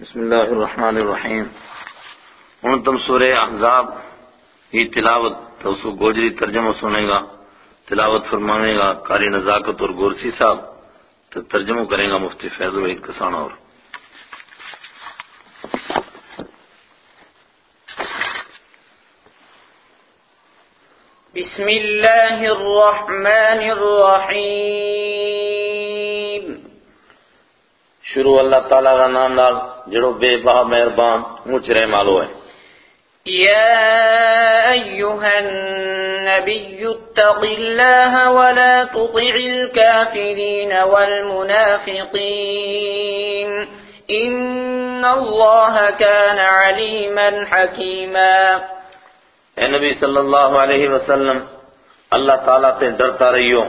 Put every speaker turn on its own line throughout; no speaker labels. بسم اللہ الرحمن الرحیم ہوں تم سورہ احزاب ہی تلاوت تو اس کو گوجری ترجمہ سنے گا تلاوت فرمانے گا کاری نزاکت اور گورسی صاحب تو ترجمہ کرے گا مفتی فیض الحید کسان اور
بسم اللہ الرحمن الرحیم
شروع اللہ تعالیٰ کا نام لال جڑو بے بہ مہربان اونچ رہے معلوم ہے نبی صلی اللہ علیہ وسلم اللہ تعالیٰ تے ڈرتا رہیو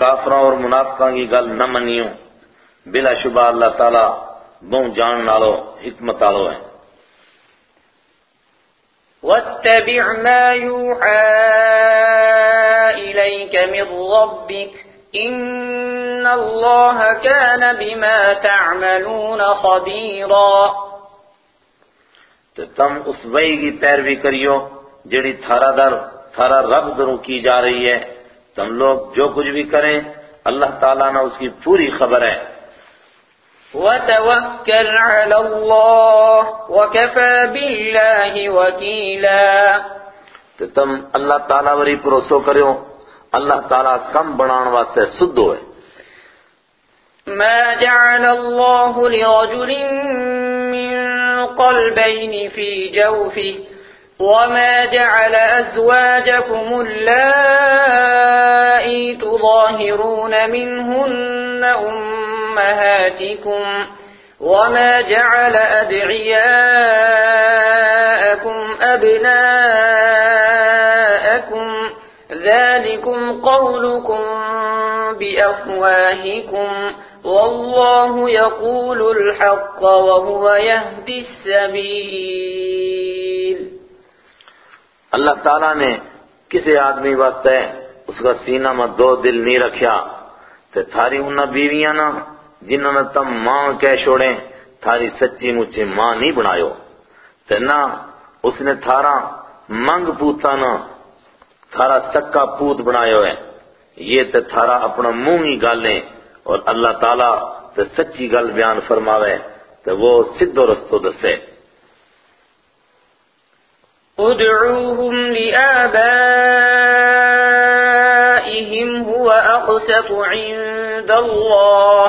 کافروں اور منافقوں کی گل نہ منیو بلا شبہ اللہ تعالیٰ بہو جان نالو حکمت آلو ہے
واتبع ما يوحى إليك من ربك إن الله كان بما تعملون خبيرا
تو تم اس وحی کی پیروی کریو جڑی تھارا در تھارا رب درو کی جا رہی ہے تم لوگ جو کچھ بھی کریں اللہ تعالیٰ نے اس کی پوری خبر ہے
وتوكل على الله وكفى بالله وكيلا
تو تم اللہ تعالیٰ وری پروسو کریو اللہ تعالیٰ کم بنان واسطے سدو ہے
ما جعل الله لرجل من قلبين في جوفه وما جعل أزواجكم اللائي تظاهرون منهن أمهاتكم أمهاتكم وما جعل أدعياءكم أبناءكم ذلكم قولكم بأفواهكم والله يقول الحق وهو يهدي السبيل
اللہ تعالیٰ نے کسی آدمی واسطے اس کا سینہ میں دو دل نہیں رکھیا تو تھاری انہاں بیویاں نہ جنہوں نے تم ماں کہہ شوڑیں تھاری سچی مجھے ماں نہیں بنایو تینا اس نے تھارا منگ پوتا نا تھارا سکا پوت بنایو ہے یہ تے تھارا اپنا منہ ہی گالیں اور اللہ تعالیٰ تے سچی گل بیان فرماوے تے وہ سدھو رستو دسے
ادعوهم لآبائهم هو أقسط عند الله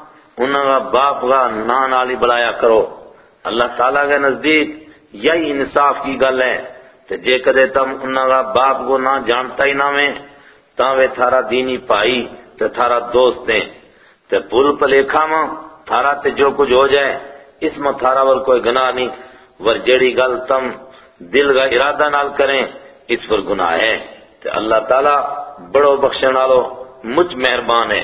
انہ کا باپ کا نان نال بلایا کرو اللہ تعالیٰ کے نزدیک یہی انصاف کی گل ہے تو کدے تم انہوں کا باپ کو جانتا ہی نہ میں تھارا تھارا دینی پائی دوست پل ہے تھارا تے جو کچھ ہو جائے اس میں تھارا ور کوئی گناہ نہیں ور جڑی گل تم دل کا ارادہ نال کریں اس پر گناہ ہے اللہ تعالی بڑو بخشن والو مجھ مہربان ہے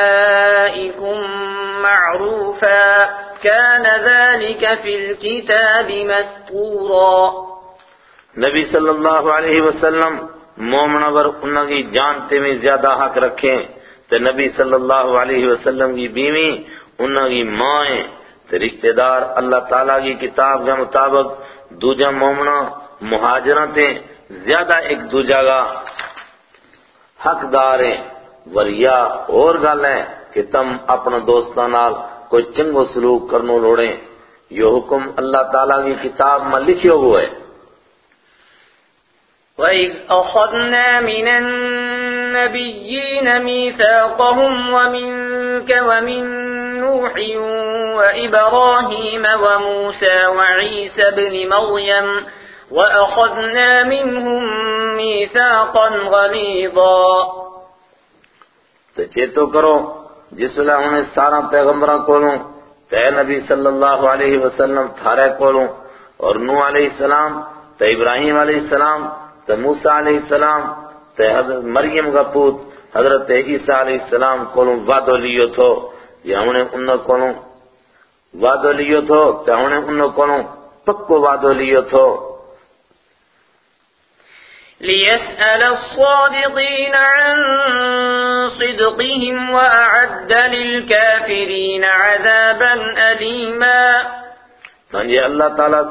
كان ذلك في الكتاب مسطورا
نبی صلی اللہ علیہ وسلم مومن اگر انہوں کی جانتے میں زیادہ حق رکھیں تو نبی صلی اللہ علیہ وسلم کی بیوی انہوں کی مائیں تو رشتہ دار اللہ تعالیٰ کی کتاب کے مطابق دوجہ مومن مہاجرہ تھے زیادہ ایک دوجہ کا حق دار ہیں وریا اور گل ہے کہ تم اپنے دوستان نال کوئی چنگ و سلوک کرنو لوڑیں یہ حکم اللہ تعالیٰ کی کتاب میں لکھی ہوئے ہے
وَإِذْ أَخَذْنَا مِنَ النَّبِيِّينَ مِيثَاقَهُمْ وَمِنْكَ وَمِنْ نُوحٍ وَإِبْرَاهِيمَ وَمُوسَى وَعِيسَى بْنِ مَرْيَمَ وَأَخَذْنَا مِنْهُمْ مِيثَاقًا غَلِيظًا
تو چیتو کرو جس ویلے انہیں سارا پیغمبراں کولوں تے نبی صلی اللہ علیہ وسلم تھارے کولوں اور نو علیہ السلام تے ابراہیم علیہ السلام تے موسیٰ علیہ السلام تے حضرت مریم کا پوت حضرت عیسیٰ علیہ السلام کولوں وعدو لیو تھو یا انہیں انہوں کولوں وعدو لیو تھو تے انہیں انہوں کولوں پکو وعدو لیو تھو
لِيَسْأَلَ الصَّادِقِينَ عَنْ صدقهم وأعد للكافرين عذابا أليما
ہاں جی، اللہ تعالیٰ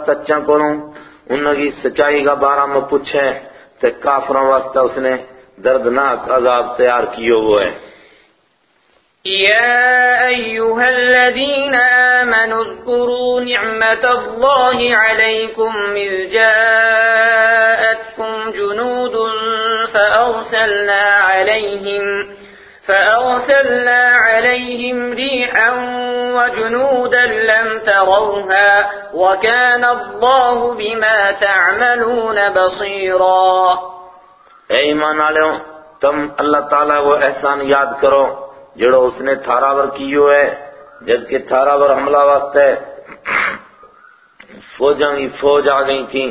انہوں کی سچائی کا بارہ میں پوچھے کافروں واسطہ اس نے دردناک عذاب تیار کیو ہے
يا أيها الذين آمنوا اذكروا نعمة الله عليكم إذ جاءتكم جنود فأرسلنا عليهم فأرسلنا عليهم ريحا وجنودا لم تروها وكان الله بما تعملون بصيرا
اے ایمان آلوں تم اللہ تعالیٰ وہ احسان یاد کرو جڑو اس نے تھارا بر کیو ہے جبکہ تھارا بر حملہ وقت ہے فوجاں کی فوج آگئی تھی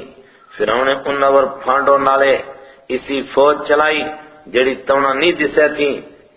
پھر انہوں نے انہوں پھانڈو نالے اسی فوج چلائی جڑی تونہ نہیں دسے تھی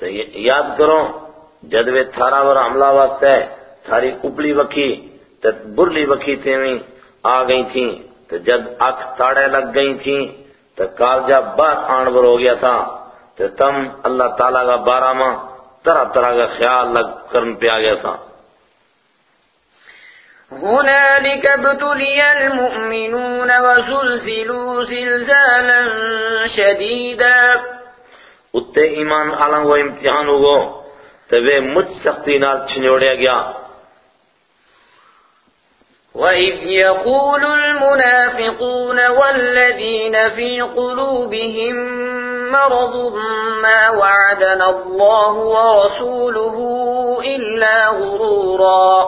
تو یاد کرو جد وہ تھارا ور حملہ واسطے تھاری اپلی وکھی تو برلی وکھی تیویں آ گئی تھی تو جد اکھ تاڑے لگ گئی تھی تو کالجہ بار آنور ہو گیا تھا تو تم اللہ تعالیٰ کا بارہ ماں طرح طرح کا خیال لگ کرن پہ آ گیا تھا
هنالك ابتلي المؤمنون وزلزلوا زلزالا شديدا
اتے ایمان آلاں و امتحان ہوگو تو وہ مجھ سختی نال چھنیوڑیا گیا
وَإِذْ يَقُولُ الْمُنَافِقُونَ وَالَّذِينَ فِي قُلُوبِهِمْ مَرَضٌ مَا وَعَدَنَا اللَّهُ وَرَسُولُهُ إِلَّا غُرُورًا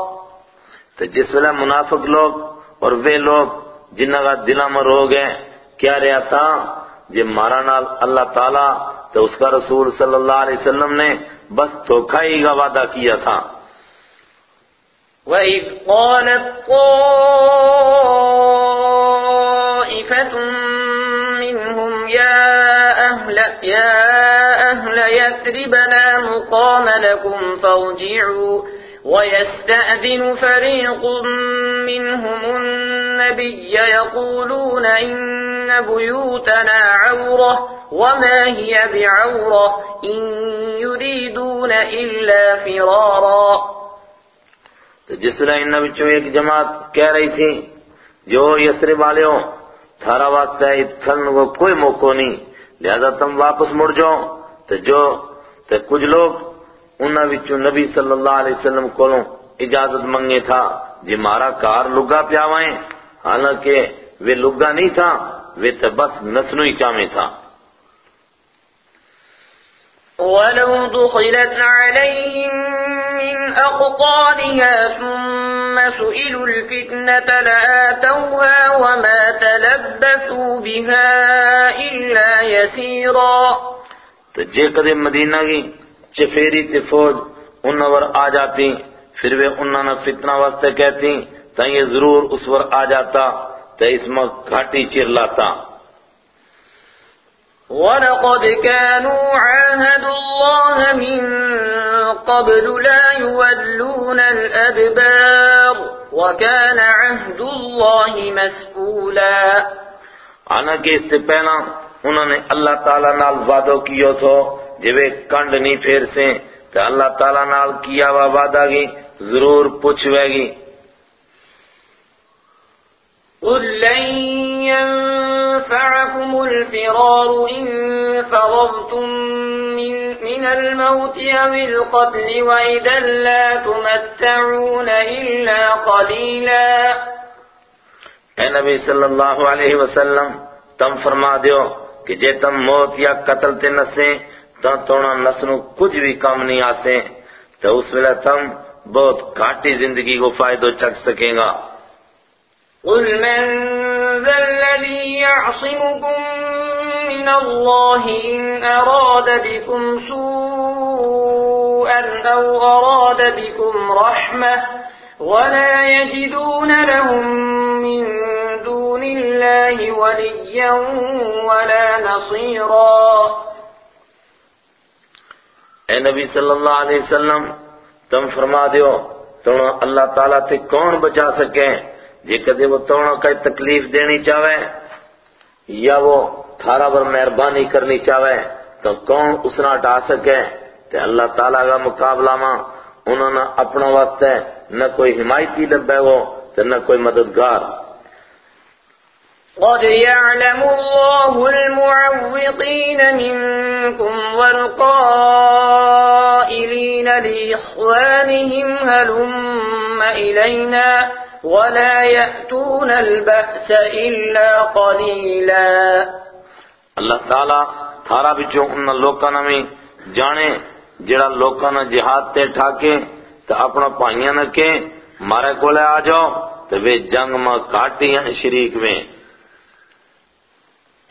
تو جس ویلے منافق لوگ اور وہ لوگ جنہ کا دلہ مروگ ہیں کیا رہا تھا جب مارا نال اللہ تعالیٰ تو اس کا رسول صلی اللہ علیہ وسلم نے بس دھوکھائی کا وعدہ کیا تھا
وَإِذْ قَالَتْ قَائِفَةٌ مِّنْهُمْ يَا أَهْلَ, يا أهل يَسْرِبَنَا مُقَامَ لَكُمْ فَارْجِعُوا ويستأذن فريق منهم النبي يقولون إن بيوتنا عورة وما هي بعورة إن يريدون إلا فرارا
تو جس طرح ان بچوں ایک جماعت کہہ رہی تھی جو یسرب ہو تھارا واسطہ اتھلن کو کوئی موقع نہیں لہذا تم واپس مڑ جاؤ تو جو تو کچھ لوگ وچوں نبی صلی اللہ علیہ وسلم اجازت منگے تھا تھا تھا جی مارا کار لگا لگا پیاوائیں حالانکہ وہ وہ نہیں تو تو بس نسنو ہی وَلَوْ دُخِلَتْ
عَلَيْهِمْ مِنْ ثُمَّ سُئِلُوا الْفِتْنَةَ لَآتَوْهَا وَمَا تَلَبَّثُوا بِهَا إِلَّا يَسِيرًا
جے مدینہ کی چفیری تی فوج ان ور آ جاتی پھر وہ انہوں نے فتنہ واسطے کہتی تا یہ ضرور اس ور آ جاتا تا اس میں گھاٹی چیر لاتا
وَلَقَدْ كَانُوا عَاهَدُ اللَّهَ مِن قَبْلُ لَا يُوَلُّونَ الْأَدْبَارِ وَكَانَ عَهْدُ اللَّهِ مَسْئُولًا
آنا کہ اس سے پہلا انہوں نے اللہ تعالیٰ نال وعدو کیو تھو جب ایک کنڈ نہیں پھیر سے تو اللہ تعالیٰ نال کیا وعدہ گی ضرور پوچھوے گی
قُلْ لَنْ يَنْفَعَكُمُ الْفِرَارُ إِنْ فَرَرْتُمْ مِنَ الْمَوْتِ أَوِ الْقَبْلِ وَإِذَا لَا تُمَتَّعُونَ إِلَّا قَلِيلًا
اے نبی صلی اللہ علیہ وسلم تم فرما دیو کہ جے تم موت یا قتل تے نسیں تو نسن کچھ بھی کم نہیں آتے تو اس ویلے تم بہت گھاٹی زندگی کو فائدہ چک سکے گا
قل من من ذا الذي يعصمكم الله إن أراد بكم سوءا أو أراد بكم رحمة ولا يجدون لهم من دون الله وليا ولا نصيرا
اے نبی صلی اللہ علیہ وسلم تم فرما دیو دو اللہ تعالیٰ کون بچا سکے جی وہ تکلیف دینی چاہے یا وہ تھارا بر مہربانی کرنی چاہے تو کون اسنا ہٹا سکے اللہ تعالیٰ کا مقابلہ ماں انہوں نے وقت ہے نہ کوئی حمایتی لبے ہو تے نہ کوئی مددگار
قد يعلم الله المعوضين منكم والقائلين لإخوانهم هلم إلينا ولا يأتون البأس إلا قليلا
اللہ تعالیٰ تھارا بچو ان لوکانا میں جانے جڑا لوکانا جہاد تے ٹھاکے تو اپنا پانیاں نکے مارے کولے آ جاؤ تو وہ جنگ میں کاٹی ہیں شریک میں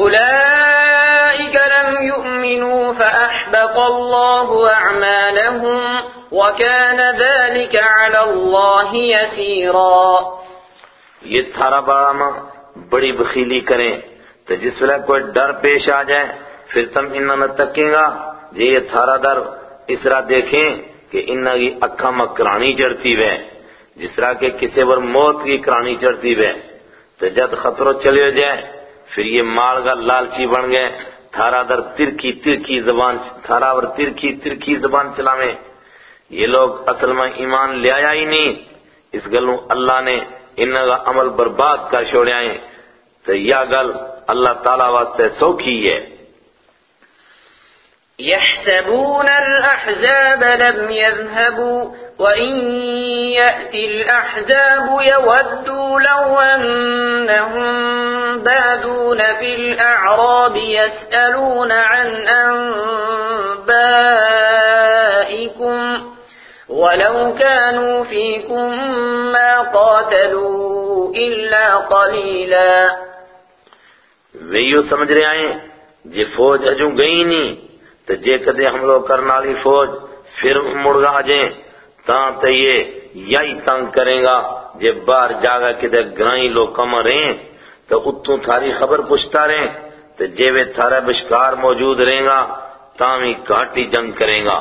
أولئك لم يؤمنوا فأحبط الله أعمالهم وكان ذلك على الله يسيرا
یہ تھارا باراما بڑی بخیلی کریں تو جس وقت کوئی ڈر پیش آ جائے پھر تم انہوں نے تکیں گا جی یہ تھارا در اس طرح دیکھیں کہ انہوں کی اکھا مکرانی چڑھتی ہوئے جس طرح کہ کسی پر موت کی کرانی چڑھتی ہوئے تو جد خطرہ چلے جائے
پھر یہ مال کا
لالچی بن گئے تھارا در ترکی ترکی زبان تھارا ترکھی ترکی زبان چلاویں یہ لوگ اصل میں ایمان لے آیا ہی نہیں اس گلوں اللہ نے ان کا عمل برباد کر ہے تو یہ گل اللہ تعالی واسطے سوکھی ہے
يحسبون الأحزاب الأحزاب لم يذهبوا وإن يأتي يودوا لو أنهم ينادون بالأعراب يسألون عن أنبائكم ولو كانوا فيكم ما قاتلوا إلا قليلا
وہ یوں سمجھ رہے آئیں جی فوج اجوں گئی نہیں تو جے کدے ہم لوگ کرنا لی فوج پھر مڑ گا جائیں تا تے یہ یہی تنگ کریں گا جے باہر جاگا کدے گرائیں لوگ کمہ رہیں تو اتو تھاری خبر پوچھتا رہیں تو جیوے تھارا بشکار موجود رہیں گا تامی گھاٹی جنگ کریں گا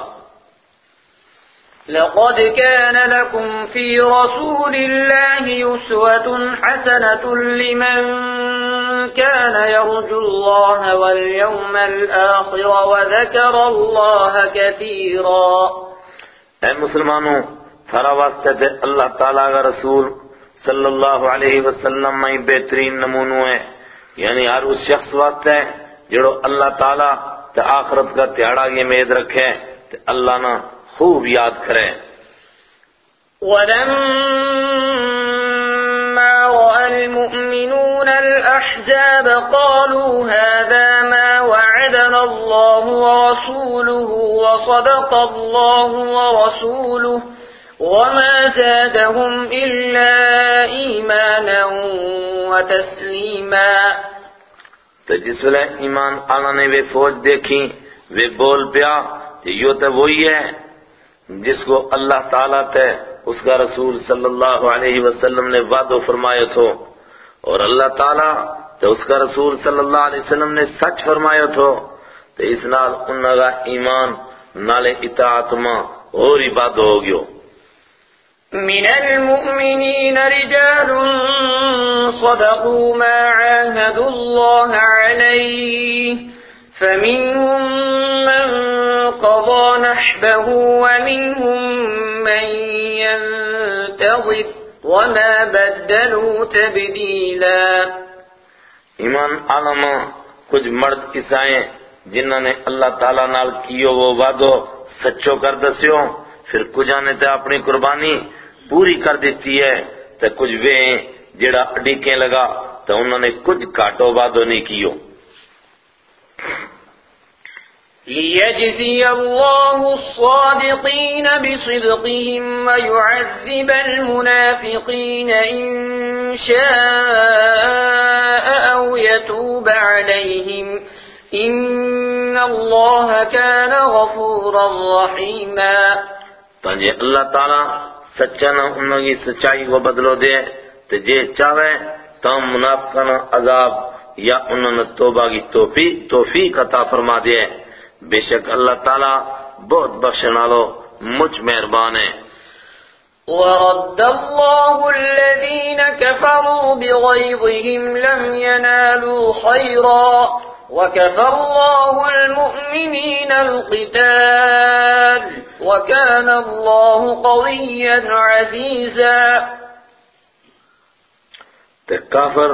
لقد كان لكم في رسول الله يسوة حسنة لمن كان يرجو الله واليوم الآخر وذكر الله كثيرا
اے مسلمانوں تھارا واسطہ دے اللہ تعالیٰ کا رسول صلی اللہ علیہ وسلم میں بہترین نمونوں ہیں یعنی ہر اس شخص واسطے ہیں جڑو اللہ تعالیٰ تے آخرت کا تیارہ کی مید رکھے تے اللہ نہ خوب یاد
کرے وَلَمَّا رَأَ الْمُؤْمِنُونَ الْأَحْزَابَ قَالُوا هَذَا مَا وَعَدَنَا اللَّهُ وَرَسُولُهُ وَصَدَقَ اللَّهُ وَرَسُولُهُ وما زادهم إلا إيمانا
تو جس ایمان آنا نے فوج دیکھی وہ بول پیا کہ یہ تو وہی ہے جس کو اللہ تعالیٰ تھے اس کا رسول صلی اللہ علیہ وسلم نے وعدو فرمایا تھو اور اللہ تعالیٰ تو اس کا رسول صلی اللہ علیہ وسلم نے سچ فرمایا تو اس نال انہوں کا ایمان اطاعت ماں اور ہی ہو گیو
من المؤمنين رجال صدقوا ما عاهدوا الله عليه فمنهم من قضى نحبه ومنهم من ينتظر وما بدلوا تبديلا
ایمان عالم کچھ مرد عیسائیں جنہوں نے اللہ تعالیٰ نال کیو وہ وعدو سچو کر پھر کجا نے تے اپنی قربانی پوری کر دیتی ہے تے کچھ وے جڑا اڈیکیں لگا تے انہوں نے کچھ کاٹو بادو نہیں کیو
لِيَجْزِيَ اللَّهُ الصَّادِقِينَ بِصِدْقِهِمْ وَيُعَذِّبَ الْمُنَافِقِينَ إِن شَاءَ أَوْ يَتُوبَ عَلَيْهِمْ إِنَّ اللَّهَ كَانَ غَفُورًا رَّحِيمًا
تو جے اللہ تعالیٰ سچا نہ انہوں کی سچائی کو بدلو دے تو جے چاہے تو منافقان عذاب یا انہوں نے توبہ کی توفیق توفیق عطا فرما دے بے شک اللہ تعالیٰ بہت بخشنا لو مجھ مہربان ہے
ورد الله الذين كفروا بغيظهم لم ينالوا خيرا وَكَفَ اللَّهُ الْمُؤْمِنِينَ الْقِتَالِ وَكَانَ اللَّهُ قَوِيًّا عَزِيزًا
تے کافر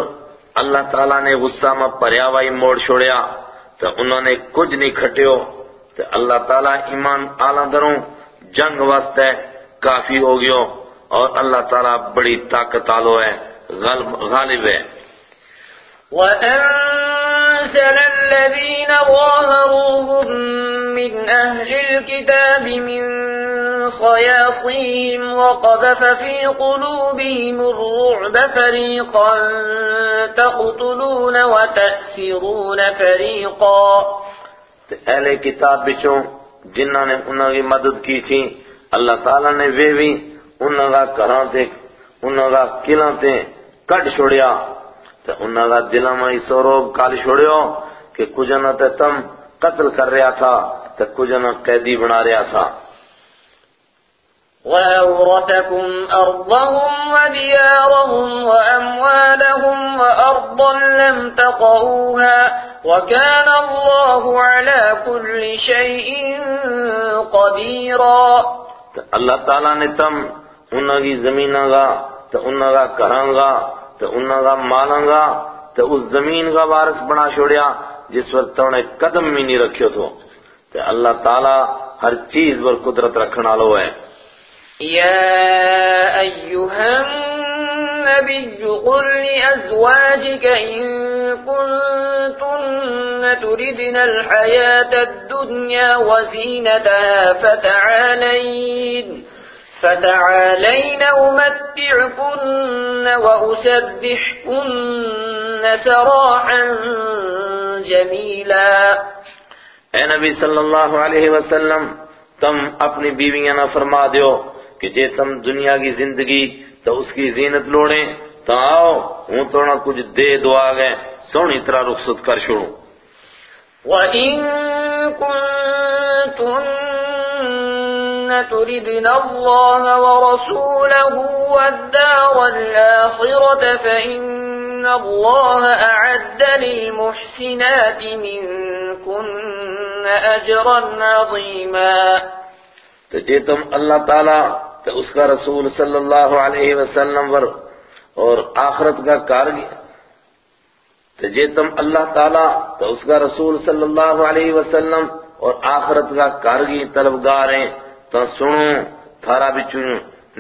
اللہ تعالیٰ نے غصہ میں پریاوائی موڑ شوڑیا تو انہوں نے کچھ نہیں کھٹیو تو اللہ تعالیٰ ایمان آلہ دروں جنگ وست ہے کافی ہو گیو اور اللہ تعالیٰ بڑی طاقت آلو ہے غالب ہے
وَأَنَّ أرسل الذين ظاهروهم من أهل الكتاب من صياصيهم وقذف في قلوبهم الرعب فريقا تقتلون وتأسرون فريقا
اہل کتاب بچوں جنہ نے انہوں کی مدد کی تھی اللہ تعالیٰ نے وہ بھی انہوں کا کران تھے انہوں کا قلعہ تھے کٹ چھوڑیا تے انہاں دا دلاں میں سوروب کال چھوڑیو کہ کچھ نہ تے تم قتل کر رہا تھا تے کچھ نہ قیدی بنا رہا تھا
وَأَوْرَثَكُمْ أَرْضَهُمْ وَدِيَارَهُمْ وَأَمْوَالَهُمْ وَأَرْضًا لَمْ تَقَعُوهَا وَكَانَ اللَّهُ عَلَى كُلِّ شَيْءٍ قَدِيرًا
اللہ تعالیٰ نے تم انہوں کی زمینہ گا تو انہوں کا کہاں تو انہاں کا مالاں گا تو اس زمین کا وارث بنا چھوڑیا جس وقت تو نے قدم بھی نہیں رکھیو تو تو اللہ تعالی ہر چیز پر قدرت رکھنا لو ہے
یا ایھا النبی قل لازواجك ان كنتن تردن الحیاة الدنیا وزینتها فتعالین فتعالين أمتعكن وأسبحكن سراحا جميلا
اے نبی صلی اللہ علیہ وسلم تم اپنی بیویاں نہ فرما دیو کہ جے تم دنیا کی زندگی تو اس کی زینت لوڑیں تو آؤ ہوں تو نہ کچھ دے دعا گئے سونی طرح رخصت کر شروع
وَإِن كُنْتُنَّ تردن الله ورسوله والدار الآخرة فإن الله أعد للمحسنات منكن أجرا عظيما
تو جے تم اللہ تعالیٰ تو اس کا رسول صلی اللہ علیہ وسلم ور اور آخرت کا کارگی تو جی تم اللہ تعالیٰ تو اس کا رسول صلی اللہ علیہ وسلم اور آخرت کا کارگی طلبگار ہیں تو سنو تھارا بچوں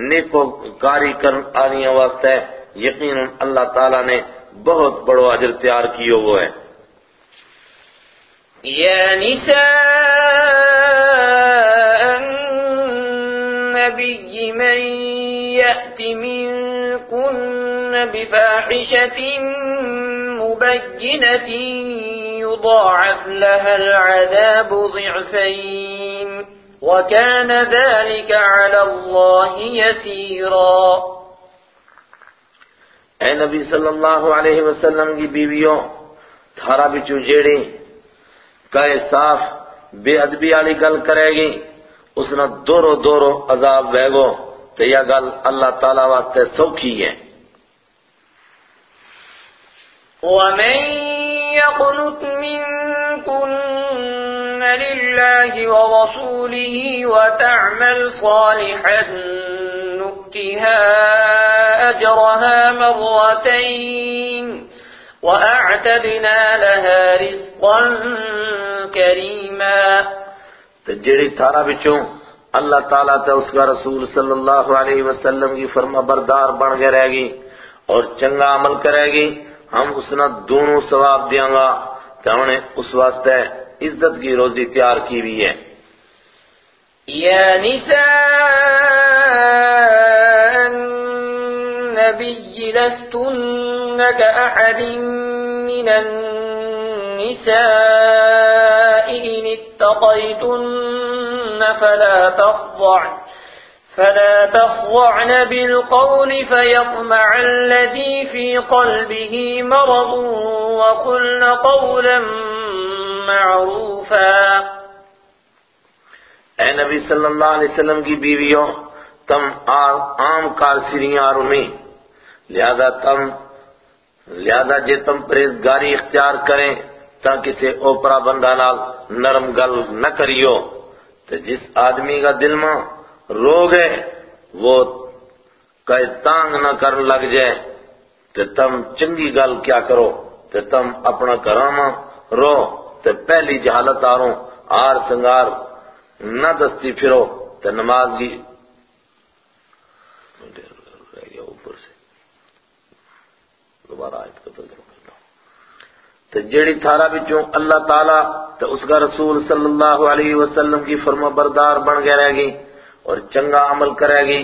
نیکو کاری کرم آنیا واسطے یقین اللہ تعالیٰ نے بہت بڑو عجر تیار ہے
یا نساء النبی من یأت بفاحشة مبینة کیے لها العذاب نتی وَكَانَ ذَلِكَ عَلَى اللَّهِ يَسِيرًا
اے نبی صلی اللہ علیہ وسلم کی بیویوں تھارا بچو چونجیڑی کہے صاف بے عدبی علی گل کرے گی اس نے دورو دورو عذاب بے گو کہ یہ گل اللہ تعالیٰ واسطے سوکھی ہے
وَمَن يَقْنُتْ مِنْ لله ورسوله وتعمل صالحا نؤتها أجرها مرتين وأعتبنا لها رزقا كريما
تجري تارا بچوں اللہ تعالیٰ تا اس کا رسول صلی اللہ علیہ وسلم کی فرما بردار بڑھ گئے رہ گی اور چنگا عمل کرے گی ہم اسنا دونوں ثواب دیاں گا کہ انہیں اس واسطے عزت کی روزی تیار کی بھی ہے
یا نساء النبی لستن كأحد من النساء إن اتقيتن فلا تخضعن فلا تخضعن بالقول فيطمع الذي في قلبه مرض وقلن قولا معروفا
اے نبی صلی اللہ علیہ وسلم کی بیویوں تم عام کال سریار میں لہذا تم لہذا جے تم پریزگاری اختیار کریں تاں کسے اوپرا بندہ نال نرم گل نہ کریو تو جس آدمی کا دل میں روگ ہے وہ کہے تانگ نہ کرن لگ جائے تو تم چنگی گل کیا کرو تو تم اپنا کراما رو تے پہلی جہالت آروں آر سنگار نہ دستی پھرو تے نماز گی گیا اوپر سے جیڑی تھارا بچوں تعالیٰ تو اس کا رسول صلی اللہ علیہ وسلم کی فرما بردار بن گئے رہ گی اور چنگا عمل کرے گی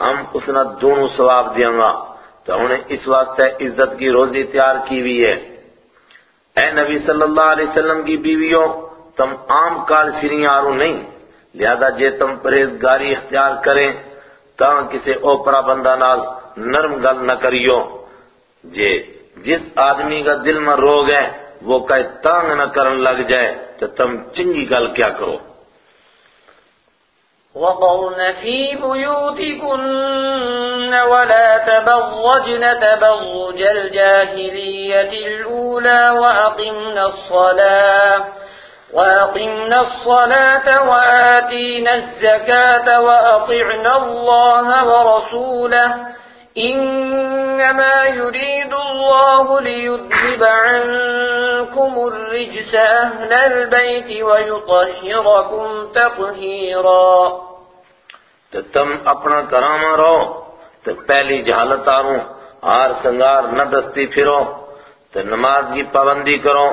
ہم اس نے دونوں سواب دیاں گا تو انہیں اس واسطے عزت کی روزی تیار کی ہوئی ہے اے نبی صلی اللہ علیہ وسلم کی بیویوں تم عام کال سری آرو نہیں لہذا جے تم پرہیزگاری اختیار کریں تاں کسے اوپرا بندہ نال نرم گل نہ کریو جے جس آدمی کا دل نہ رو گئے وہ کہ تم چنگی گل کیا کرو
وقرن في بيوتكن ولا تبرجن تبرج الجاهلية الأولى وأقمن الصلاة وأقمنا الصلاة وآتينا الزكاة وأطعن الله ورسوله يريد الله عنكم الرجس البيت ويطهركم
تو تم اپنا کرام رہو تو پہلی آروں آر سنگار نہ دستی پھرو تو نماز کی پابندی کرو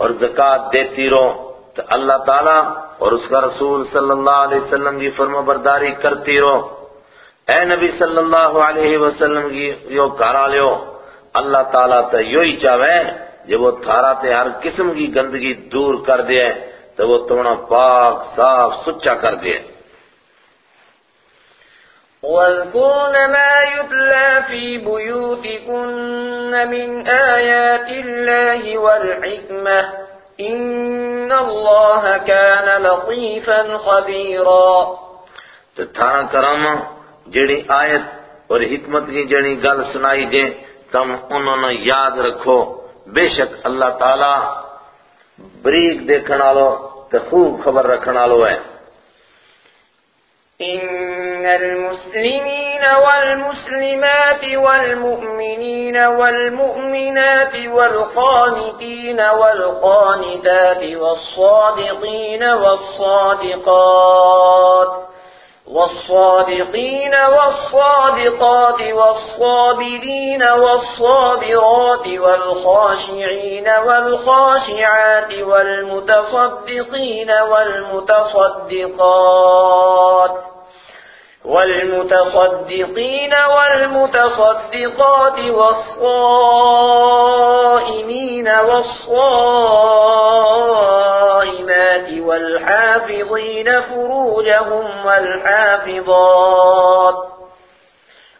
اور زکاة دیتی رہو تو اللہ تعالیٰ اور اس کا رسول صلی اللہ علیہ وسلم کی فرما برداری کرتی رہو اے نبی صلی اللہ علیہ وسلم کی یو کارا لیو اللہ تعالیٰ تا یوی چاہوے جب وہ تھارا تے ہر قسم کی گندگی دور کر دے تو وہ تونا پاک صاف سچا کر دے
وَاذْكُرْنَ مَا يُتْلَى فِي بُيُوتِكُنَّ مِنْ آيَاتِ اللَّهِ وَالْحِكْمَةِ إِنَّ اللَّهَ كَانَ لَطِيفًا خَبِيرًا تو تھارا
کرامہ جڑی آیت اور حکمت کی جڑی گل سنائی جے تم انہوں نے یاد رکھو بے شک اللہ تعالی بریق دیکھنا لو تو خوب خبر رکھنا لو ہے
ان المسلمين والمسلمات والمؤمنين والمؤمنات والقانتين والقانتات والصادقين والصادقات والصادقين والصادقات والصابرين والصابرات والخاشعين والخاشعات والمتصدقين والمتصدقات والمتصدقين والمتصدقات والصائمين والصائمين والحافظين فروجهم والحافظات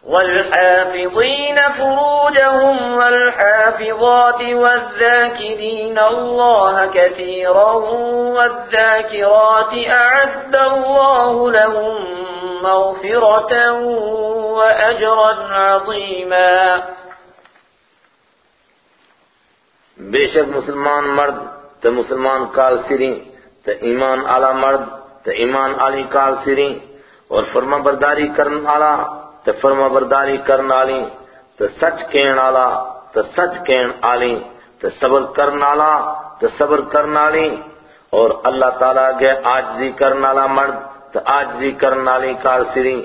والحافظين فروجهم والحافظات والذاكرين الله كثيرا والذاكرات أعد الله لهم مغفرة وأجرا عظيما
بے شک مسلمان مرد تو مسلمان قال سری تو ایمان آلہ مرد تو ایمان آلی کال سری اور فرما برداری کرن آلہ فرما برداری کرن تو سچ کہن آلہ تو سچ کہن تو صبر کرن نالا تو صبر کرن آلی اور اللہ تعالی آجزی کرن نالا مرد تو کرن آلی کال سری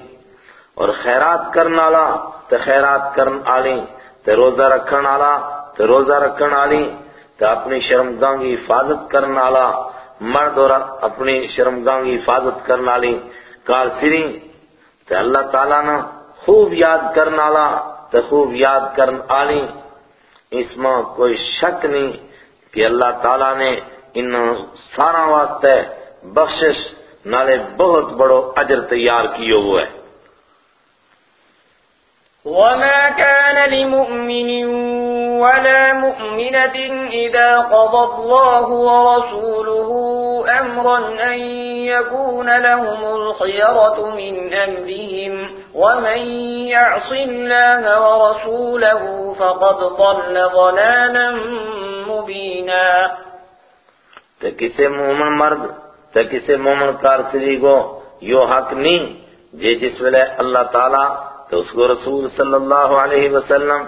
اور خیرات کرن آلہ تو خیرات کرن تو روزہ رکھن آلہ تو روزہ رکھن آلی تو اپنی شرمگان کی حفاظت کرن نالا مرد اور اپنی شرمگاہ کی حفاظت کرنے والی کار سری تے اللہ تعالی نے خوب یاد کرنے والا تے خوب یاد کرن والی اس میں کوئی شک نہیں کہ اللہ تعالی نے ان سارا واسطے بخشش نالے بہت بڑو اجر تیار کیو ہوا
ہے وما كان لمؤمن ولا مؤمنة إذا قضى الله الله ورسوله ورسوله أمرا أن يكون لهم الخيرة من أمرهم ومن يعص
کسی موم مرد تو کسی مومن کارسری کو یو حق نہیں جے جس ویلے اللہ تعالیٰ تو اس کو رسول صلی اللہ علیہ وسلم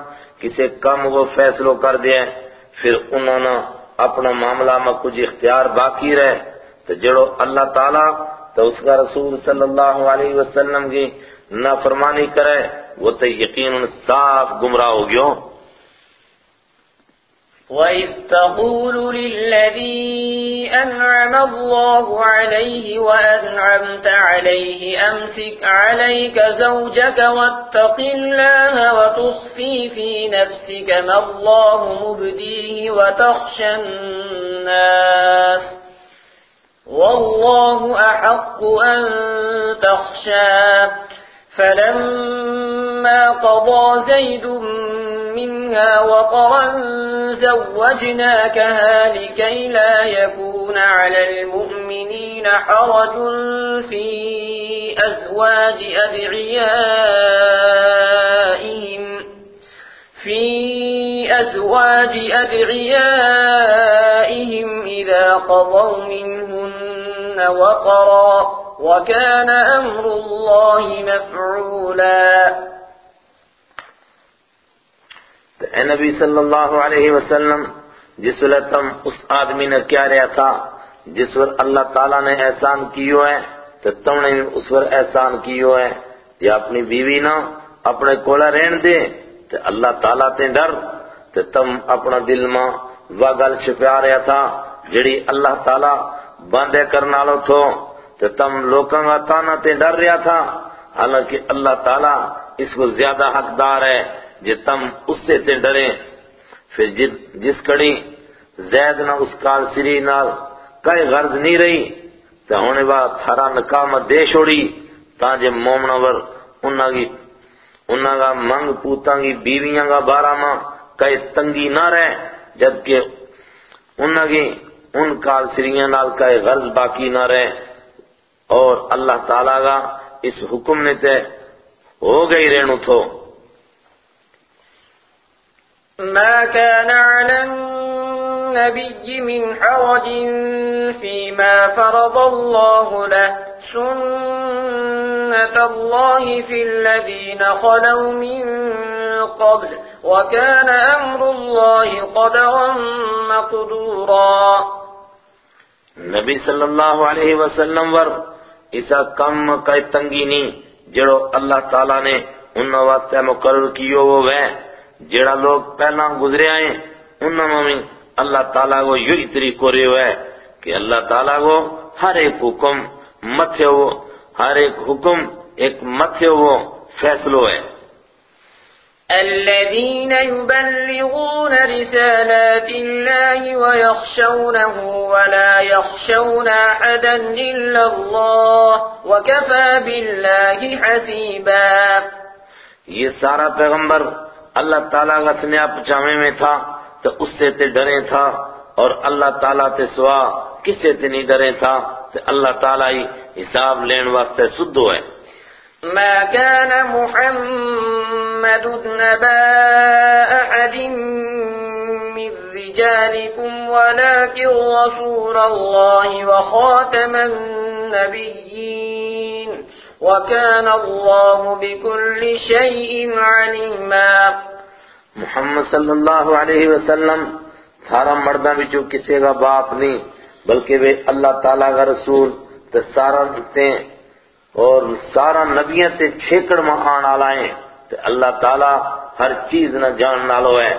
کسے کم وہ فیصلو کر دے پھر انہوں نے اپنا معاملہ میں کچھ اختیار باقی رہے تو جڑو اللہ تعالیٰ تو اس کا رسول صلی اللہ علیہ وسلم کی نافرمانی کرے وہ تو یقین صاف گمراہ ہو گیوں
وإذ تقول للذي أنعم الله عليه وأنعمت عليه أمسك عليك زوجك واتق الله وتصفي في نفسك ما الله مبديه وتخشى الناس والله أحق أن تَخْشَى فلما قضى زيد منها وطرا زوجناكها لكي لا يكون على المؤمنين حرج في أزواج أدعيائهم في أزواج أدعيائهم إذا قضوا منهن وقرا وكان أمر الله مفعولا
تو اے نبی صلی اللہ علیہ وسلم جس و تم اس آدمی نے کیا رہا تھا جس اللہ تعالیٰ نے احسان کی ہوئے تم نے اس ور احسان کی ہے یا اپنی بیوی نہ اپنے کولا دے تو اللہ تعالیٰ تے ڈر تو تم اپنا دل ماں رہا تھا جڑی اللہ تعالیٰ باندے کرنا لو تھو تو تم لوکاں کا تانا تے ڈر رہا تھا حالانکہ اللہ تعالیٰ اس کو زیادہ حقدار ہے جے تم اس سے تے ڈریں پھر جس کڑی زید نہ اس کال سری کئی غرض نہیں رہی تو ہونے با تھارا نکام دے دی چڑی تاج مومنور منگ پوتاں بیویاں گا بارہ کئی تنگی نہ رہے جبکہ گی ان کال سریاں نال کئی غرض باقی نہ رہے اور اللہ تعالیٰ اس حکم نے تے ہو گئی رہنو تھو
ما كان على النبي من من حرج فيما فرض الله الله الله له سنة في الذين خلوا قبل وكان أمر قدرا مقدورا
نبی صلی اللہ علیہ وسلم ور اسا کم کا تنگی نہیں جڑو اللہ تعالیٰ نے ان واسطے مقرر کیو وہ جڑا لوگ پہلا گزرے آئے انہوں نے اللہ تعالیٰ کو یہ اتری کرے ہوئے کہ اللہ تعالیٰ کو ہر ایک حکم متھے ہو ہر ایک حکم ایک متھے ہو فیصلو ہے
الذين يبلغون رسالات الله ويخشونه ولا يخشون أحدا إلا الله وكفى بالله حسيبا
یہ سارا پیغمبر اللہ تعالیٰ کا سنیا پچامے میں تھا تو اس سے تے ڈریں تھا اور اللہ تعالیٰ تے سوا کس سے تے نہیں ڈریں تھا تو اللہ تعالیٰ ہی حساب لین واسطے سدھو ہے
ما كان محمد نبا أحد من رجالكم ولكن رسول الله وخاتم النبيين محمد
صلی اللہ علیہ وسلم سارا بھی جو کسی کا باپ نہیں بلکہ اللہ تعالیٰ کا رسول سارا اور سارا چھیکڑ چیکڑا آن تو اللہ تعالیٰ ہر چیز نہ جان ہے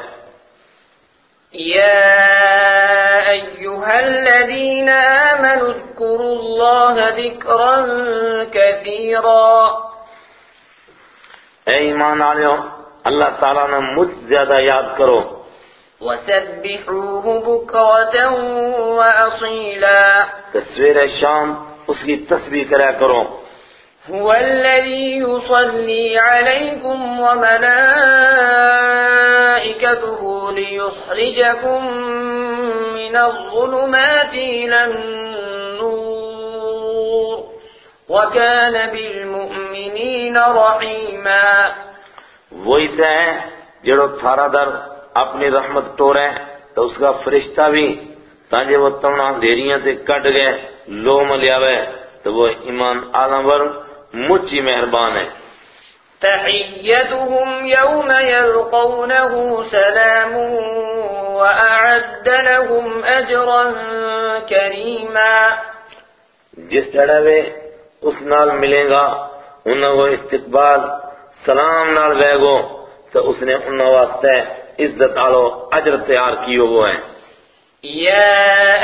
يا أيها الذين آمنوا اذكروا الله ذكرا كثيرا
ايمان عليهم والوں اللہ تعالیٰ نے مجھ زیادہ یاد کرو
وسبحوه بكرة وأصيلا
تصویر شام اس کی تسبیح کرا کرو
هو الذي يصلي عليكم وملائكته ملائكته ليخرجكم من الظلمات إلى النور
وكان
بالمؤمنين رحيما وہی تے ہیں
جڑو تھارا در اپنی رحمت تو رہے تو اس کا فرشتہ بھی تانجے وہ تمنا دیریاں سے کٹ گئے لو ملیاوے تو وہ ایمان آلم ورم مچی مہربان
ہے سلام سر مد میں کریم
جس طرح وے اس نال ملے گا انہوں وہ استقبال سلام نال رہے گو تو اس نے انہوں واسطے عزت آلو عجر تیار کیے ہیں
یا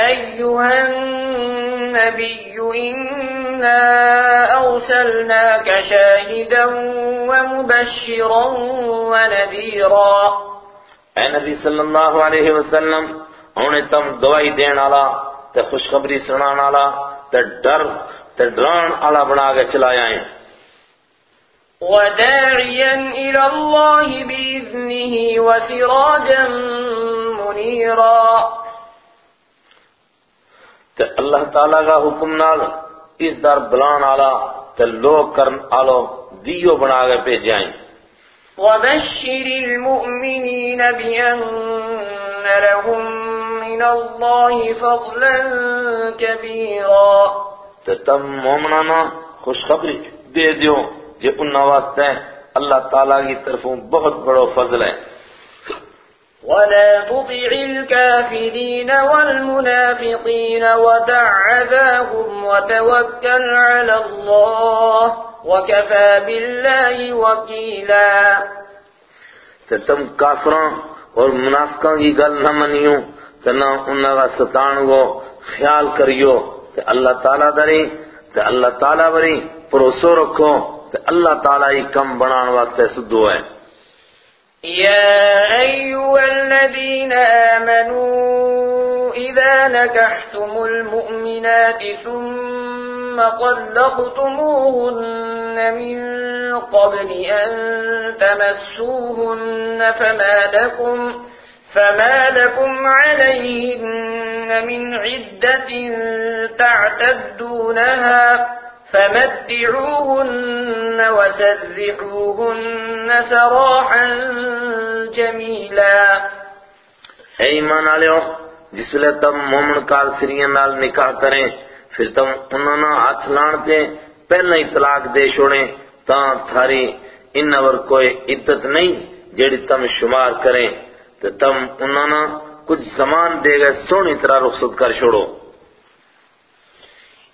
ایوہن النبي إنا أرسلناك شاهدا ومبشرا ونذيرا
اے نبی صلی اللہ علیہ وسلم انہیں تم دوائی دین والا تے خوشخبری سنان والا تے ڈر تے ڈران والا بنا کے چلایا ہے
وداعيا إلى الله بإذنه وسراجا منيرا
تے اللہ تعالیٰ کا حکم نال اس در بلان آلا تے لوگ کرن آلو دیو بنا کے بھیجائیں
وبشر المؤمنين بأن لهم من الله فضلا كبيرا
تے تم مومنانا خوشخبری دے دیو جے ان واسطے اللہ تعالیٰ کی طرفوں بہت بڑو فضل ہے
ولا تطع الكافرين والمنافقين ودع عذاهم وتوكل على الله وكفى بالله وكيلا
تم کافروں اور منافقوں کی گل نہ منیو تو نہ انہوں کا ستان کو خیال کریو کہ اللہ تعالیٰ دری تو اللہ تعالیٰ بری پروسو رکھو تو اللہ تعالیٰ ہی کم بنان واسطے سدھو ہے
يا أيها الذين آمنوا إذا نكحتم المؤمنات ثم طلقتموهن من قبل أن تمسوهن فما لكم فما لكم عليهن من عدة تعتدونها فمتعوهن وسرحوهن سراحا جميلا
اے ایمان آلیو جس لئے تم مومن کال سریعہ نال نکاح کریں پھر تم انہوں نے ہاتھ لانتے پہلے ہی طلاق دے شوڑیں تاں تھاری ان اور کوئی عدت نہیں جیڑی تم شمار کریں تو تم انہوں نے کچھ زمان دے گئے سونی طرح رخصت کر شوڑو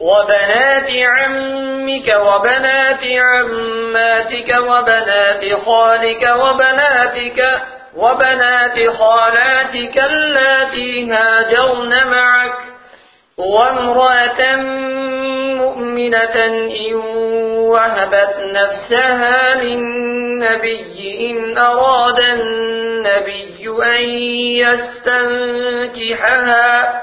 وبنات عمك وبنات عماتك وبنات خالك وبناتك وبنات خالاتك اللاتي هاجرن معك وامرأة مؤمنة إن وهبت نفسها للنبي إن أراد النبي أن يستنكحها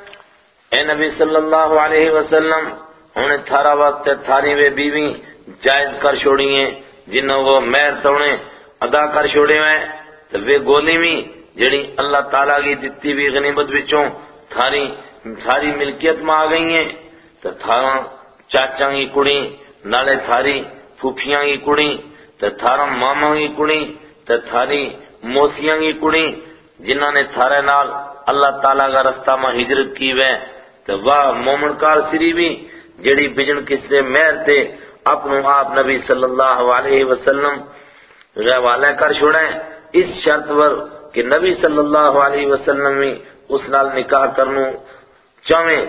اے نبی صلی اللہ علیہ وسلم انہیں تھارا وقت تھاری وے بیوی جائز کر شوڑی ہیں جنہوں وہ مہر تو انہیں ادا کر شوڑے ہیں تو وہ گولی میں جڑی اللہ تعالیٰ کی دیتی بھی غنیمت بچوں تھاری تھاری ملکیت میں آگئی ہیں تو تھارا چاچاں کی کڑی نالے تھاری پھوپیاں کی کڑی تو تھارا ماما کی کڑی تو تھاری موسیاں کی کڑی جنہوں نے تھارے نال اللہ تعالیٰ کا رستہ میں ہجرت کی ہوئے تو واہ مومن کار سری بھی جڑی بجن کس سے مہر تے اپنو آپ نبی صلی اللہ علیہ وسلم غیوالہ کر چھوڑیں اس شرط پر کہ نبی صلی اللہ علیہ وسلم میں اس نال نکاح کرنو چاہیں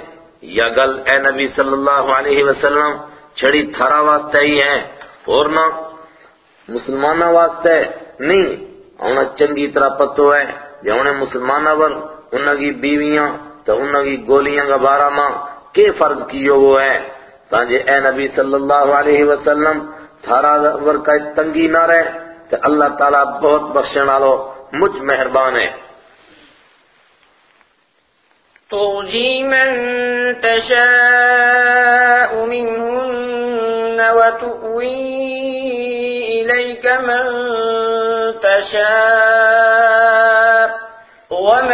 یا گل اے نبی صلی اللہ علیہ وسلم چھڑی تھارا واسطہ ہی ہے اور نہ مسلمانہ واسطہ نہیں انہیں چنگی طرح پتو ہے جہاں انہیں مسلمانہ پر انہیں کی بیویاں تو انہوں کی گولیاں کا بارہ ماہ کے فرض کیو وہ ہے تانجے اے نبی صلی اللہ علیہ وسلم تھارا ور کا تنگی نہ رہے تو اللہ تعالیٰ بہت بخشن آلو مجھ مہربان ہے
ترجی من تشاء منہن و تؤوی الیک من تشاء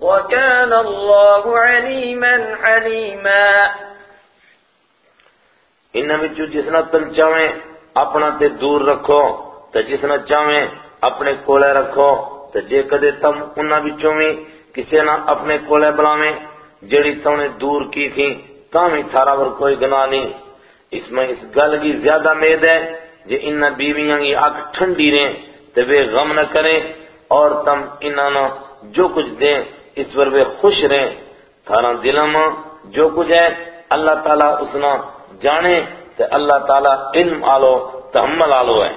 ان
بچوں جس جسنا تل چاہیں اپنا تے دور رکھو تے جس چاہیں اپنے کولے رکھو جے کدے تم وچوں وی کسے نہ اپنے کولے بلاویں جڑی تم نے دور کی تھی تا ہی تھارا ور کوئی گناہ نہیں اس میں اس گل کی زیادہ مید ہے جے انہاں بیویاں کی اگ ٹھنڈی رہیں تے غم نہ کریں اور تم انہاں جو کچھ دیں اس پر خوش رہیں تھارا دلام جو کچھ ہے اللہ تعالیٰ اسنا جانے تو اللہ تعالیٰ علم آلو تحمل آلو ہے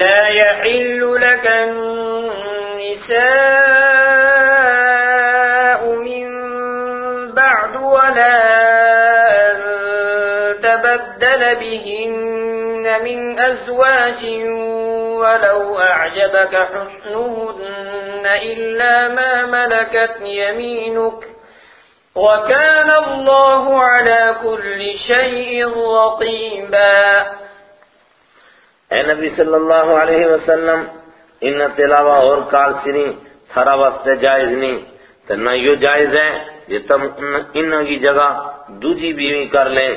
لا يحل لك النساء من من بعد ولا أن تبدل بهن أزواج ولو أعجبك حسنهن إن إلا ما ملكت يمينك وكان الله على كل شيء رقيبا
اے نبی صلی اللہ علیہ وسلم ان تلاوہ اور کال سنی تھرا واسطے جائز نہیں تو نہ یہ جائز ہے یہ تم ان کی جگہ دوجی بیوی کر لیں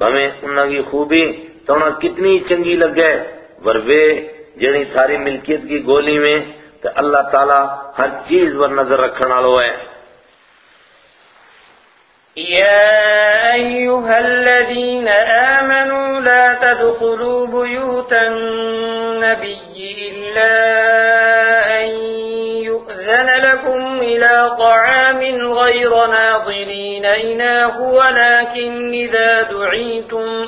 ہمیں ان کی خوبی تو انہاں کتنی چنگی لگ گئے ور وے جڑی تھاری ملکیت کی گولی میں اللہ تعالیٰ ہر چیز پر نظر رکھنا لو ہے
يا أيها الذين آمنوا لا تدخلوا بيوت النبي إلا أن يؤذن لكم إلى طعام غير ناظرين إناه ولكن إذا دعيتم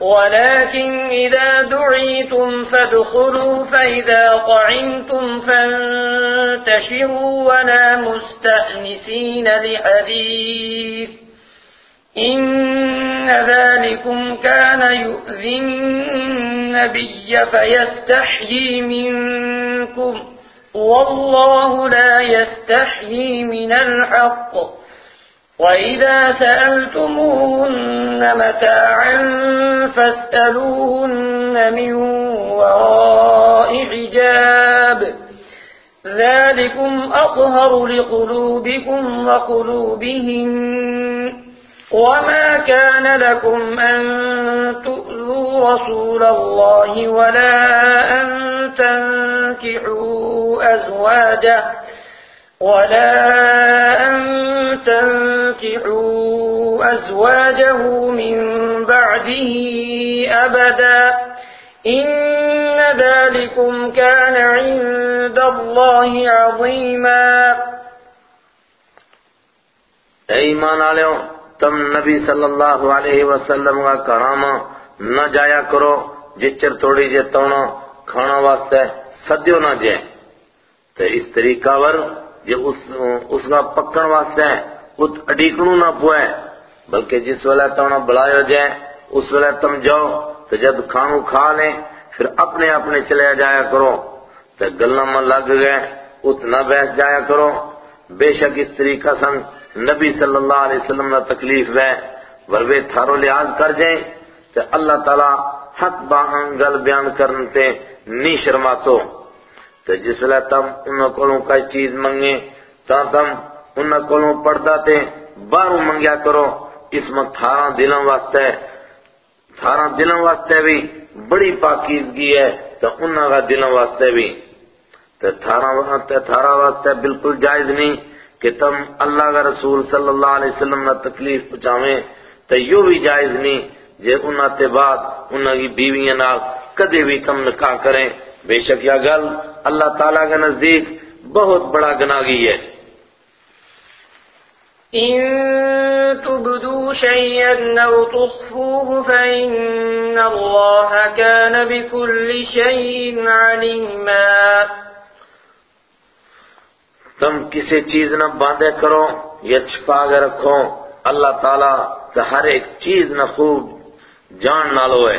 ولكن إذا دعيتم فادخلوا فإذا طعنتم فانتشروا ولا مستأنسين لحديث إن ذلكم كان يؤذي النبي فيستحيي منكم والله لا يستحيي من الحق وإذا سألتموهن متاعا فاسألوهن من وراء حجاب ذلكم أطهر لقلوبكم وَقُلُوبِهِمْ وما كان لكم أن تؤذوا رسول الله ولا أن تنكحوا أزواجه ولا أن تنكحوا أزواجه من بعده أبدا إن ذلكم كان عند الله عظيما
ایمان آلیو تم نبی صلی اللہ علیہ وسلم کا کرام نہ جایا کرو جچر توڑی جے تونا کھانا واسطے صدیو نہ جے تو اس طریقہ ور اس کا واسطے خود اڈیکڑ نہ پوئے بلکہ جس ویلا تا بلایا جائیں اس ویلے تم جاؤ تو جد کھانو کھا لیں پھر اپنے اپنے چلے جایا کرو تو لگ گئے اس نہ جایا کرو بے شک اس طریقہ سن نبی صلی اللہ علیہ وسلم تکلیف ہے وروے تھارو لیاز کر جائیں تو اللہ تعالی حق باہ گل بیان کرنے نہیں شرماتو تو جس ویلے تم انہوں کولوں لوں چیز منگیں تو تم انہوں کولوں لوں پڑھ داتے بارو منگیا کرو اس میں تھارا دلوں واسطے تھارا دلوں واسطے بھی بڑی پاکیزگی ہے تو انہوں کا دلوں واسطے بھی تو تھارا واسطے تھارا واسطے بالکل جائز نہیں کہ تم اللہ کا رسول صلی اللہ علیہ وسلم نہ تکلیف پچھاویں تو یوں بھی جائز نہیں جے انہوں تے بعد انہوں کی بیویاں نہ کدے بھی تم نکاح کریں بے شک یا گل اللہ تعالیٰ کے نزدیک بہت بڑا فإن بھی ہے
خوبی پلیش نانی
تم کسی چیز نہ باندھے کرو یا چھپا کے رکھو اللہ تعالیٰ ہر ایک چیز نہ خوب جان نالو ہے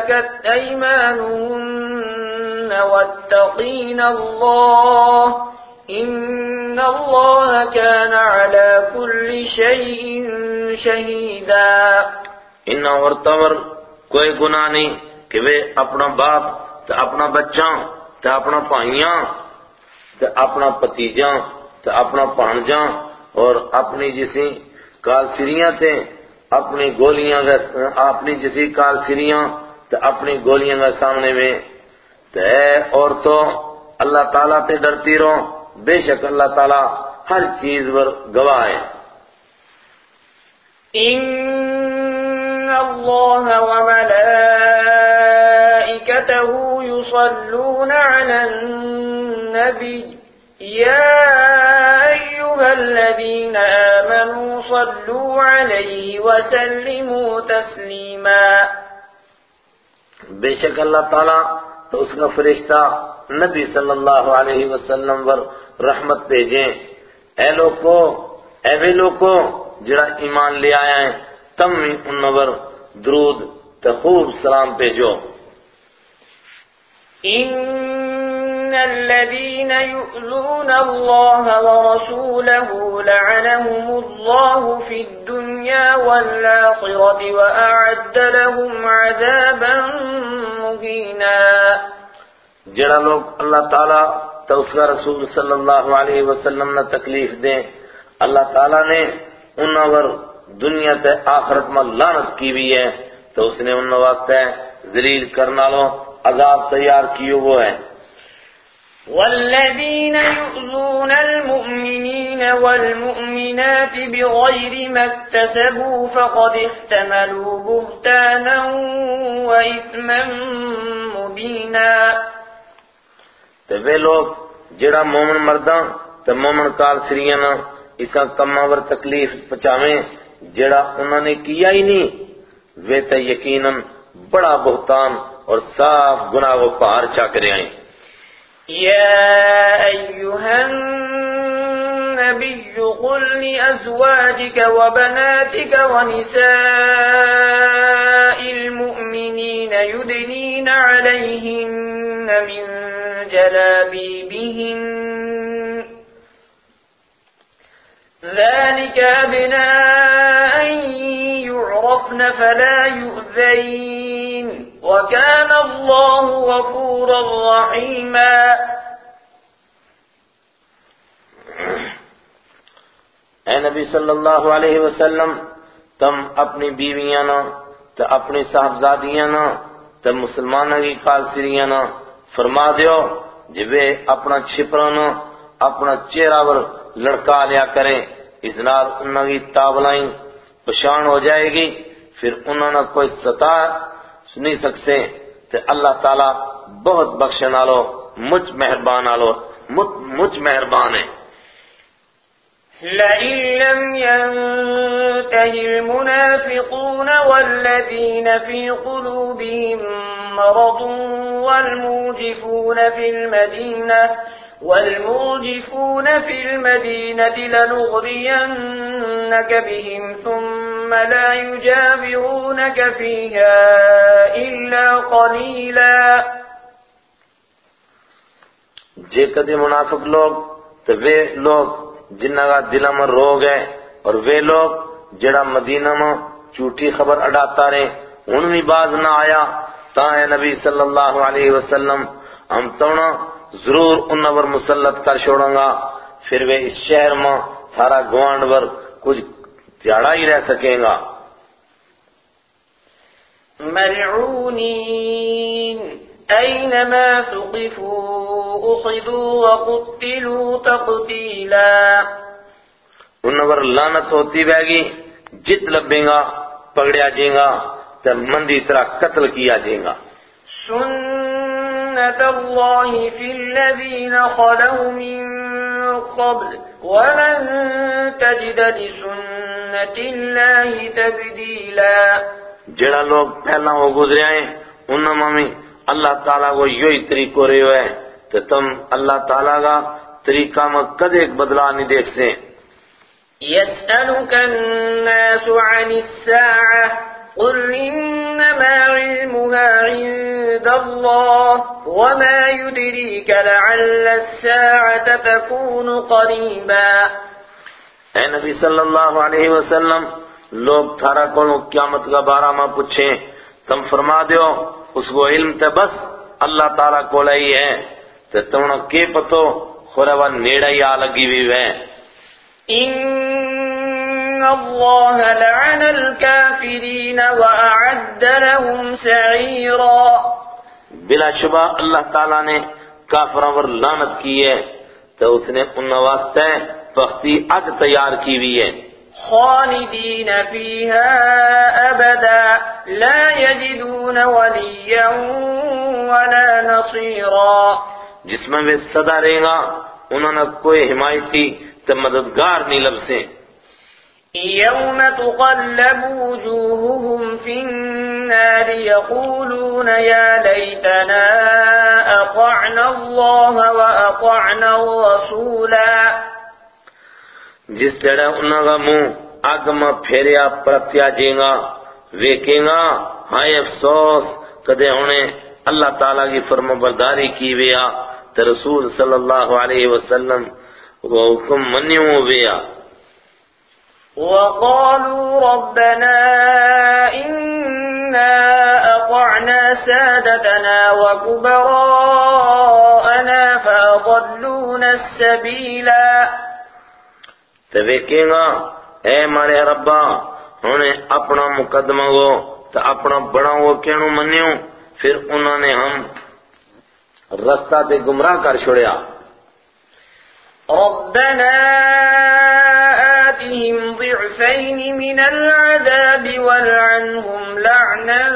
ملكت أيمانهن واتقين الله إن الله كان على كل شيء شهيدا
ان اور تور کوئی گناہ نہیں کہ وہ اپنا باپ تو اپنا بچہ تو اپنا پائیاں تو اپنا پتیجاں تو اپنا پانجاں اور اپنی جسی کالسریاں تھے اپنی گولیاں اپنی جسی کالسریاں تو اپنی گولیاں کا سامنے میں تو اے عورتوں اللہ تعالیٰ تے ڈرتی رو بے شک اللہ تعالیٰ ہر چیز پر گواہ ہے
گواہی نلو لسلی مسلیم
بے شک اللہ تعالیٰ تو اس کا فرشتہ نبی صلی اللہ علیہ وسلم پر رحمت بھیجیں اے لوگ کو لوگ کو جڑا ایمان لے آیا ہے تم ہی ان درود سلام بھیجو
ان الذين يؤذون الله ورسوله لعنهم الله في الدنيا والآخرة وأعد لهم عذابا مهينا
جڑا لوگ اللہ تعالیٰ تو اس کا رسول صلی اللہ علیہ وسلم نہ تکلیف دیں اللہ تعالیٰ نے ان اور دنیا تے آخرت میں لانت کی بھی ہے تو اس نے ان وقت ہے ذلیل کرنا لو عذاب تیار کیو وہ ہے
والذين يؤذون المؤمنين والمؤمنات بغير ما اكتسبوا فقد احتملوا بهتانا وإثما مبينا
تبه لوگ جڑا مومن مردان تب مومن کار سریانا اسا کم آور تکلیف پچاویں جڑا انہوں نے کیا ہی نہیں ویتا یقینا بڑا بہتان اور صاف گناہ و پہار چاکرے آئیں
يا أيها النبي قل لأزواجك وبناتك ونساء المؤمنين يدنين عليهن من جلابيبهن ذلك أبناء أن يعرفن فلا يؤذين وَكَانَ اللَّهُ غَفُورًا رَحِيمًا
اے نبی صلی اللہ علیہ وسلم تم اپنی بیویاں نا تو اپنی صاحبزادیاں نا تو مسلمانہ کی کالسریاں نا فرما دیو جب جی اپنا چھپرانا اپنا چہرہ پر لڑکا لیا کریں اس نال انہوں کی تابلائیں پشان ہو جائے گی پھر انہوں نے کوئی ستا سنی سکسے ہیں اللہ تعالیٰ بہت بخشن آلو مجھ مہربان آلو مجھ مہربان ہے
لئن لم ينتهي المنافقون والذين في قلوبهم مرض والموجفون في المدينة والموجفون في المدينة لنغرينك بهم ثم ثم لا يجاورونك فيها إلا قليلا
جے کدی منافق لوگ تو وہ لوگ جنہ کا دلہ میں روگ ہے اور وہ لوگ جڑا مدینہ میں چوٹی خبر اڑاتا رہے ان بھی باز نہ آیا تا ہے نبی صلی اللہ علیہ وسلم ہم تونا ضرور ان پر مسلط کر چھوڑوں گا پھر وہ اس شہر میں تھارا گوانڈ پر کچھ تیارا ہی رہ سکیں گا
ملعونین اینما ثقفو اصدو وقتلو تقتیلا
انہوں پر لانت ہوتی بے گی جت لبیں گا پگڑیا جائیں گا تو مندی طرح قتل کیا جائیں گا
سنت اللہ فی الذین خلو من قبل ولن تجد لسنة الله تبديلا
جڑا لوگ پہلا وہ گزرے ہیں انہوں نے ہمیں اللہ تعالیٰ کو یوئی طریق ہو رہے ہوئے تو تم اللہ تعالیٰ کا طریقہ میں کد ایک بدلہ نہیں دیکھ سیں
يسألك الناس عن الساعة قل إنما علمها عند الله وما يدريك لعل الساعة تكون قريبا
اے نبی صلی اللہ علیہ وسلم لوگ تھارا کو قیامت کا بارہ ماہ پوچھیں تم فرما دیو اس کو علم تے بس اللہ تعالیٰ کو لئی ہے تے تمہوں کے پتو خورا نیڑا ہی آ لگی بھی ہے
اللہ لعن الكافرین وعد لهم سعیرا
بلا شبہ اللہ تعالیٰ نے کافروں پر لانت کی ہے تو اس نے ان وقت فختی اگ تیار کی ہوئی ہے
خالدین فیہا ابدا لا یجدون ولیا ولا نصیرا
جس میں وہ صدا رہے گا انہوں نے کوئی حمایتی تو مددگار نہیں لبسیں
يوم تقلب وجوههم في النار يقولون يا ليتنا أطعنا الله وأطعنا الرسولا
جس طرح انہوں کا منہ آگ میں پھیریا پرتیا جے گا ویکھے گا ہائے افسوس کدے ہونے اللہ تعالیٰ کی فرم برداری کی ویا تو رسول صلی اللہ علیہ وسلم وہ حکم منیوں ویا
وقالوا ربنا إنا أطعنا سادتنا وكبراءنا فأضلون السبيلا
تبقى كيف اے مارے ربا انہیں اپنا مقدمہ گو تا اپنا بڑا گو کینو منیو پھر انہوں نے ہم رستہ دے گمراہ کر چھوڑیا
ربنا طرفين من العذاب والعنهم لعنا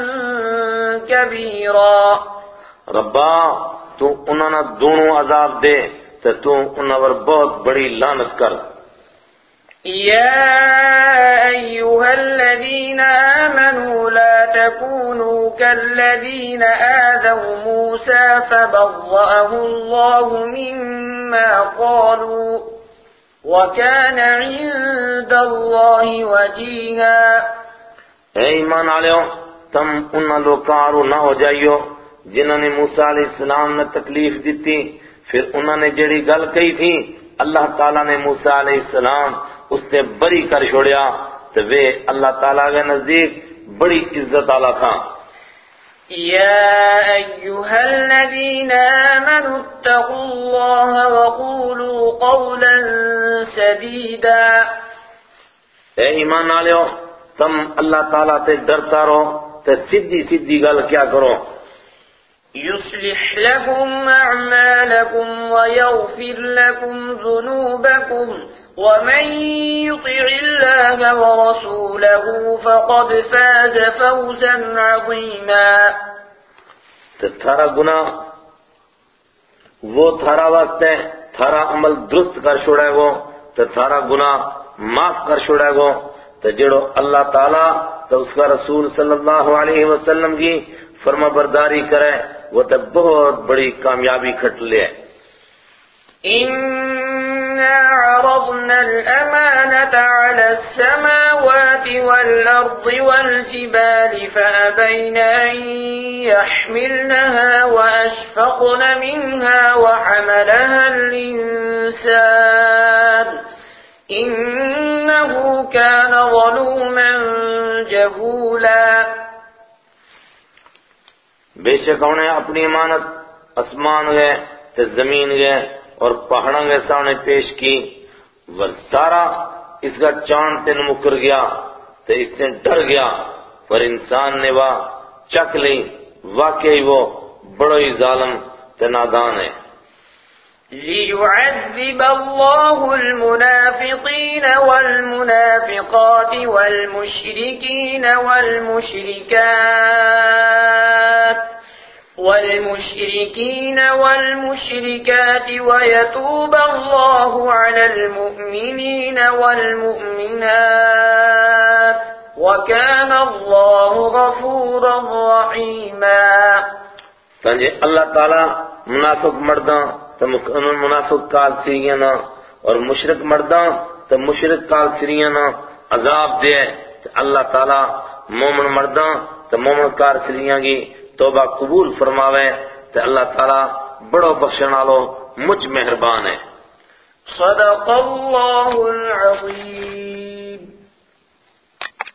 كبيرا
ربا تو انہاں دونوں عذاب دے تے تو انہاں پر بہت بڑی لعنت کر
يا أيها الذين آمنوا لا تكونوا كالذين آذوا موسى فبرأه الله مما قالوا اے
ایمان تم ان لوکارو نہ ہو جائیو جنہوں نے موسیٰ علیہ السلام نے تکلیف دیتی پھر انہوں نے جڑی گل کہی تھی اللہ تعالیٰ نے موسیٰ علیہ السلام اس نے بری کر چھوڑیا تو وہ اللہ تعالیٰ کے نزدیک بڑی عزت تھا
يا أيها الذين آمنوا اتقوا الله وقولوا قولا سديدا اے
ایمان لو تم اللہ تعالیٰ تے ڈرتا ڈر تے سیدھی سیدھی گل کیا کرو
يصلح لكم لكم أعمالكم ويغفر ذنوبكم ومن يطع الله ورسوله فقد فاز فوزا
تو تھارا گناہ وہ تھارا وقت ہے تھارا عمل درست کر شوڑے گو تو تھارا گناہ معاف کر شوڑے گو تو جڑو اللہ تعالیٰ تو اس کا رسول صلی اللہ علیہ وسلم کی فرما برداری کرے وہ تو بہت بڑی کامیابی کھٹ لے
إنا عرضنا الأمانة على السماوات والأرض والجبال فأبين أن يحملنها وأشفقن منها وحملها الإنسان إنه كان ظلوما جهولا
بے شک انہیں اپنی امانت اسمان گئے تے زمین گئے اور کے سامنے پیش کی سارا اس کا چاند تین مکر گیا تو اس نے ڈر گیا پر انسان نے وہ چک لی واقعی وہ بڑو ہی ظالم تنادان ہے
ليعذب الله المنافقين والمنافقات والمشركين والمشركات والمشركين والمشركات ويتوب الله على المؤمنين والمؤمنات وكان الله غفورا رحيما
تنجي الله تعالى منافق مردان تمكن منافق كالسيينا اور مشرق مردان تو مشرق کال سرینا عذاب دے اللہ تعالی مومن مردان تو مومن کار سرینا گی توبہ قبول فرماوے تو اللہ تعالیٰ بڑو بخشن آو مجھ مہربان ہے
صدق اللہ العظیم